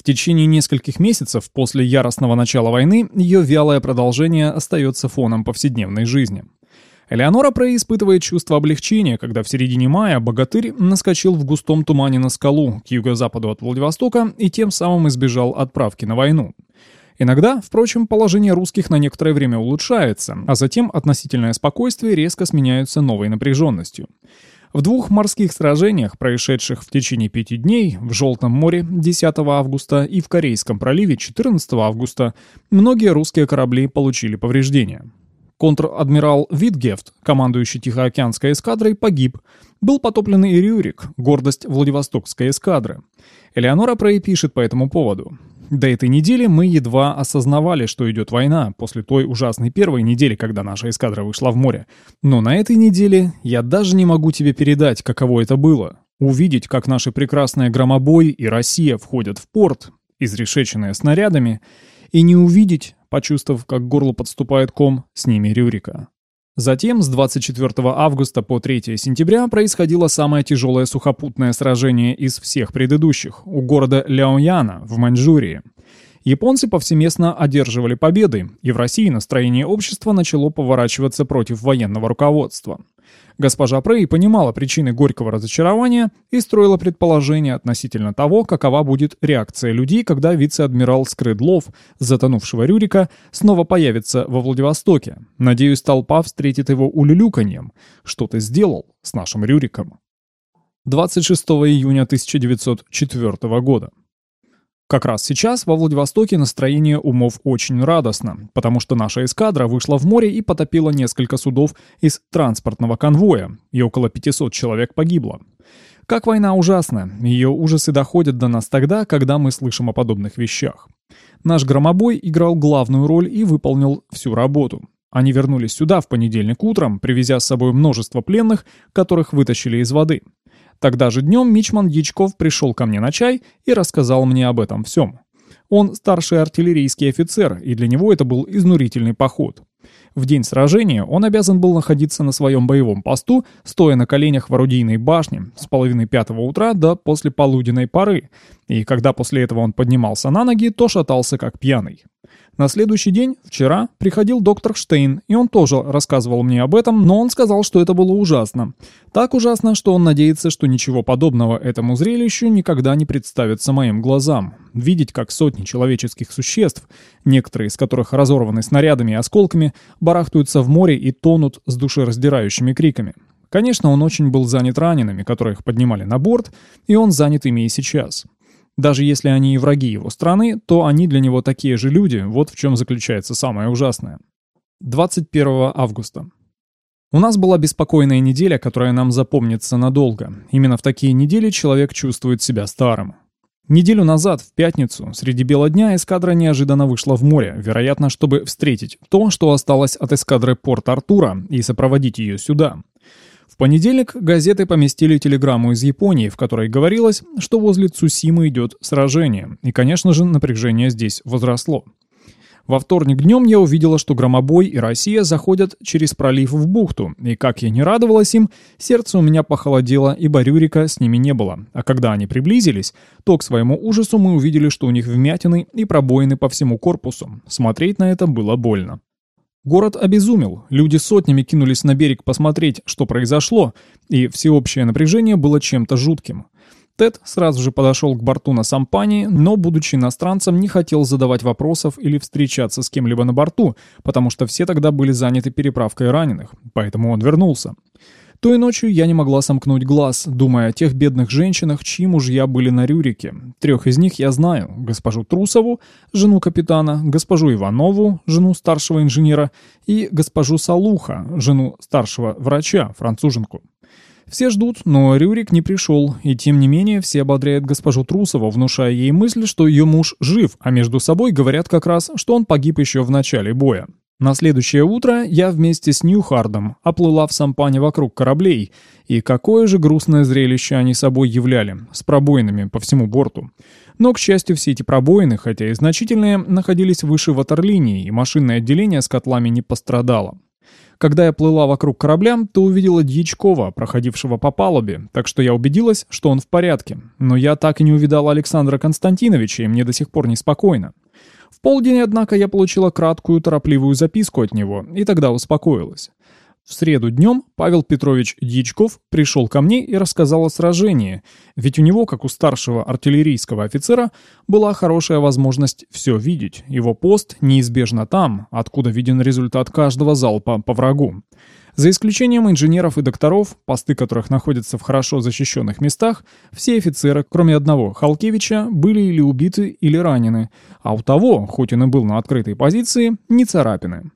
В течение нескольких месяцев после яростного начала войны ее вялое продолжение остается фоном повседневной жизни. Элеонора Прей испытывает чувство облегчения, когда в середине мая богатырь наскочил в густом тумане на скалу к юго-западу от Владивостока и тем самым избежал отправки на войну. Иногда, впрочем, положение русских на некоторое время улучшается, а затем относительное спокойствие резко сменяется новой напряженностью. В двух морских сражениях, происшедших в течение пяти дней, в Желтом море 10 августа и в Корейском проливе 14 августа, многие русские корабли получили повреждения. Контр-адмирал Витгефт, командующий Тихоокеанской эскадрой, погиб. Был потоплен и Рюрик, гордость Владивостокской эскадры. Элеонора Прей пишет по этому поводу. До этой недели мы едва осознавали, что идет война, после той ужасной первой недели, когда наша эскадра вышла в море. Но на этой неделе я даже не могу тебе передать, каково это было. Увидеть, как наши прекрасные громобой и Россия входят в порт, изрешеченные снарядами, и не увидеть, почувствовав, как горло подступает ком, с ними Рюрика. Затем с 24 августа по 3 сентября происходило самое тяжелое сухопутное сражение из всех предыдущих у города Ляояна в Маньчжурии. Японцы повсеместно одерживали победы, и в России настроение общества начало поворачиваться против военного руководства. Госпожа Прей понимала причины горького разочарования и строила предположения относительно того, какова будет реакция людей, когда вице-адмирал Скрыдлов, затонувшего Рюрика, снова появится во Владивостоке. Надеюсь, толпа встретит его улюлюканьем. Что ты сделал с нашим Рюриком? 26 июня 1904 года. Как раз сейчас во Владивостоке настроение умов очень радостно, потому что наша эскадра вышла в море и потопила несколько судов из транспортного конвоя, и около 500 человек погибло. Как война ужасна, ее ужасы доходят до нас тогда, когда мы слышим о подобных вещах. Наш громобой играл главную роль и выполнил всю работу. Они вернулись сюда в понедельник утром, привезя с собой множество пленных, которых вытащили из воды. Тогда же днем Мичман Дичков пришел ко мне на чай и рассказал мне об этом всем. Он старший артиллерийский офицер, и для него это был изнурительный поход. В день сражения он обязан был находиться на своем боевом посту, стоя на коленях в орудийной башне с половины пятого утра до после полуденной поры, и когда после этого он поднимался на ноги, то шатался как пьяный. На следующий день, вчера, приходил доктор Штейн, и он тоже рассказывал мне об этом, но он сказал, что это было ужасно. Так ужасно, что он надеется, что ничего подобного этому зрелищу никогда не представится моим глазам. Видеть, как сотни человеческих существ, некоторые из которых разорваны снарядами и осколками, барахтаются в море и тонут с душераздирающими криками. Конечно, он очень был занят ранеными, которых поднимали на борт, и он занят ими и сейчас. Даже если они и враги его страны, то они для него такие же люди, вот в чем заключается самое ужасное. 21 августа. У нас была беспокойная неделя, которая нам запомнится надолго. Именно в такие недели человек чувствует себя старым. Неделю назад, в пятницу, среди бела дня, эскадра неожиданно вышла в море, вероятно, чтобы встретить то, что осталось от эскадры Порт-Артура, и сопроводить ее сюда понедельник газеты поместили телеграмму из Японии, в которой говорилось, что возле Цусимы идет сражение, и, конечно же, напряжение здесь возросло. Во вторник днем я увидела, что Громобой и Россия заходят через пролив в бухту, и как я не радовалась им, сердце у меня похолодело, ибо Рюрика с ними не было. А когда они приблизились, то к своему ужасу мы увидели, что у них вмятины и пробоины по всему корпусу. Смотреть на это было больно. Город обезумел, люди сотнями кинулись на берег посмотреть, что произошло, и всеобщее напряжение было чем-то жутким. Тед сразу же подошел к борту на сампане, но, будучи иностранцем, не хотел задавать вопросов или встречаться с кем-либо на борту, потому что все тогда были заняты переправкой раненых, поэтому он вернулся. Той ночью я не могла сомкнуть глаз, думая о тех бедных женщинах, чьи мужья были на Рюрике. Трех из них я знаю. Госпожу Трусову, жену капитана, госпожу Иванову, жену старшего инженера, и госпожу Салуха, жену старшего врача, француженку. Все ждут, но Рюрик не пришел, и тем не менее все ободряют госпожу Трусову, внушая ей мысль, что ее муж жив, а между собой говорят как раз, что он погиб еще в начале боя. На следующее утро я вместе с Ньюхардом оплыла в сампане вокруг кораблей, и какое же грустное зрелище они собой являли, с пробоинами по всему борту. Но, к счастью, все эти пробоины, хотя и значительные, находились выше ватерлинии, и машинное отделение с котлами не пострадало. Когда я плыла вокруг корабля, то увидела Дьячкова, проходившего по палубе, так что я убедилась, что он в порядке. Но я так и не увидала Александра Константиновича, и мне до сих пор неспокойно. В полдень, однако, я получила краткую, торопливую записку от него, и тогда успокоилась. В среду днем Павел Петрович Дьячков пришел ко мне и рассказал о сражении, ведь у него, как у старшего артиллерийского офицера, была хорошая возможность все видеть. Его пост неизбежно там, откуда виден результат каждого залпа по врагу. За исключением инженеров и докторов, посты которых находятся в хорошо защищенных местах, все офицеры, кроме одного, Халкевича, были или убиты, или ранены, а у того, хоть он и был на открытой позиции, не царапины.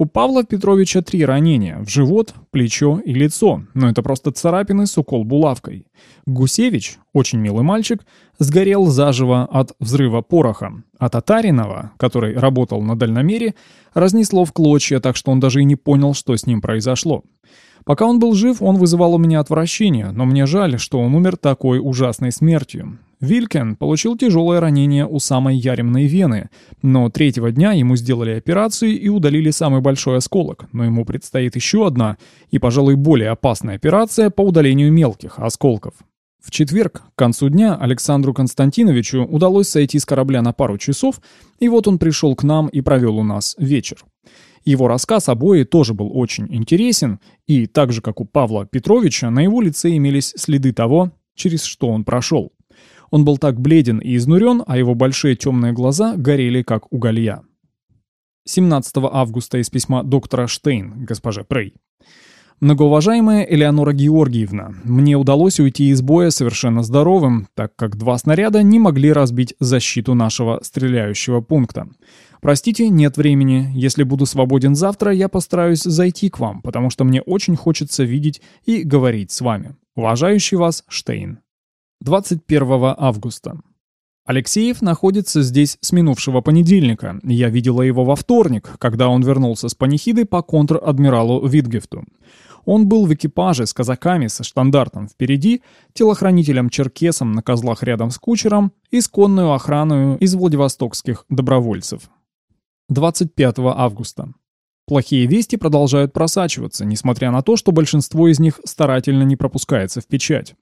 У Павла Петровича три ранения – в живот, плечо и лицо, но это просто царапины с укол булавкой. Гусевич, очень милый мальчик, сгорел заживо от взрыва пороха, а Татаринова, который работал на дальномере, разнесло в клочья, так что он даже и не понял, что с ним произошло. Пока он был жив, он вызывал у меня отвращение, но мне жаль, что он умер такой ужасной смертью. Вилькен получил тяжелое ранение у самой яремной вены, но третьего дня ему сделали операцию и удалили самый большой осколок, но ему предстоит еще одна и, пожалуй, более опасная операция по удалению мелких осколков. В четверг, к концу дня, Александру Константиновичу удалось сойти с корабля на пару часов, и вот он пришел к нам и провел у нас вечер. Его рассказ о бое тоже был очень интересен, и так же, как у Павла Петровича, на его лице имелись следы того, через что он прошел. Он был так бледен и изнурен, а его большие темные глаза горели, как уголья. 17 августа из письма доктора Штейн, госпоже Прей. Многоуважаемая Элеонора Георгиевна, мне удалось уйти из боя совершенно здоровым, так как два снаряда не могли разбить защиту нашего стреляющего пункта. Простите, нет времени. Если буду свободен завтра, я постараюсь зайти к вам, потому что мне очень хочется видеть и говорить с вами. Уважающий вас Штейн. 21 августа. Алексеев находится здесь с минувшего понедельника. Я видела его во вторник, когда он вернулся с панихиды по контр-адмиралу Витгефту. Он был в экипаже с казаками со штандартом впереди, телохранителем-черкесом на козлах рядом с кучером и с конную охраной из владивостокских добровольцев. 25 августа. Плохие вести продолжают просачиваться, несмотря на то, что большинство из них старательно не пропускается в печать.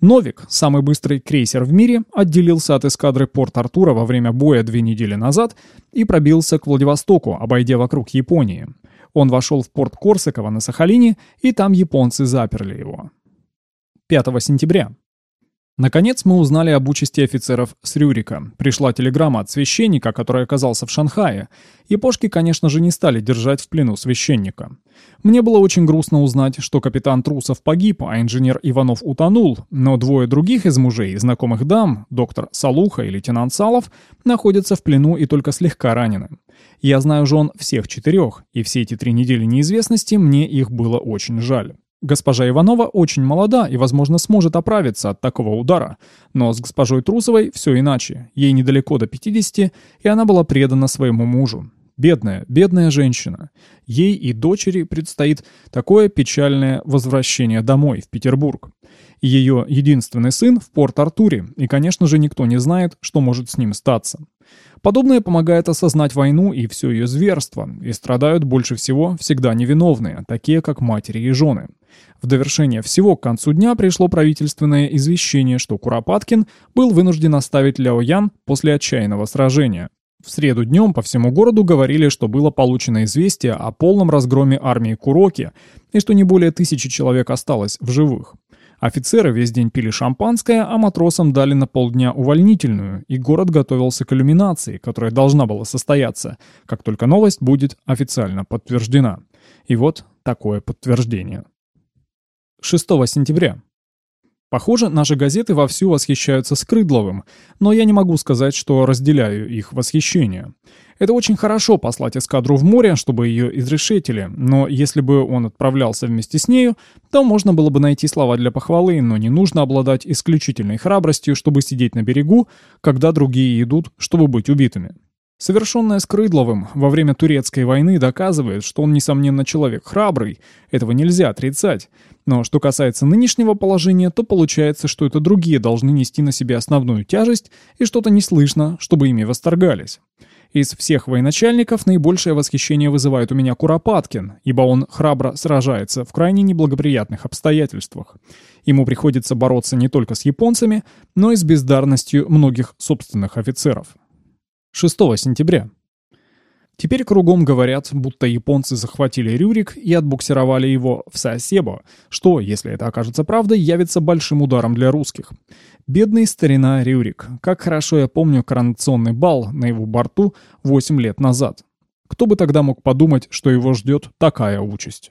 Новик, самый быстрый крейсер в мире, отделился от эскадры Порт-Артура во время боя две недели назад и пробился к Владивостоку, обойдя вокруг Японии. Он вошел в порт Корсакова на Сахалине, и там японцы заперли его. 5 сентября. Наконец мы узнали об участи офицеров с Рюрика. Пришла телеграмма от священника, который оказался в Шанхае. Япошки, конечно же, не стали держать в плену священника. Мне было очень грустно узнать, что капитан Трусов погиб, а инженер Иванов утонул, но двое других из мужей, знакомых дам, доктор Салуха и лейтенант Салов, находятся в плену и только слегка ранены. Я знаю жен всех четырех, и все эти три недели неизвестности мне их было очень жаль. Госпожа Иванова очень молода и, возможно, сможет оправиться от такого удара. Но с госпожой Трусовой все иначе. Ей недалеко до 50, и она была предана своему мужу. Бедная, бедная женщина. Ей и дочери предстоит такое печальное возвращение домой, в Петербург. Ее единственный сын в Порт-Артуре, и, конечно же, никто не знает, что может с ним статься. Подобное помогает осознать войну и все ее зверство, и страдают больше всего всегда невиновные, такие как матери и жены. В довершение всего к концу дня пришло правительственное извещение, что Куропаткин был вынужден оставить Ляо Ян после отчаянного сражения. В среду днем по всему городу говорили, что было получено известие о полном разгроме армии Куроки и что не более тысячи человек осталось в живых. Офицеры весь день пили шампанское, а матросам дали на полдня увольнительную, и город готовился к иллюминации, которая должна была состояться, как только новость будет официально подтверждена. И вот такое подтверждение. 6 сентября. Похоже, наши газеты вовсю восхищаются Скрыдловым, но я не могу сказать, что разделяю их восхищение. Это очень хорошо послать эскадру в море, чтобы ее изрешетили, но если бы он отправлялся вместе с нею, то можно было бы найти слова для похвалы, но не нужно обладать исключительной храбростью, чтобы сидеть на берегу, когда другие идут, чтобы быть убитыми. Совершенное Скрыдловым во время турецкой войны доказывает, что он, несомненно, человек храбрый, этого нельзя отрицать. Но что касается нынешнего положения, то получается, что это другие должны нести на себе основную тяжесть, и что-то не слышно, чтобы ими восторгались. Из всех военачальников наибольшее восхищение вызывает у меня Куропаткин, ибо он храбро сражается в крайне неблагоприятных обстоятельствах. Ему приходится бороться не только с японцами, но и с бездарностью многих собственных офицеров. 6 сентября. Теперь кругом говорят, будто японцы захватили Рюрик и отбуксировали его в Саосебо, что, если это окажется правдой, явится большим ударом для русских. Бедный старина Рюрик. Как хорошо я помню коронационный бал на его борту 8 лет назад. Кто бы тогда мог подумать, что его ждет такая участь?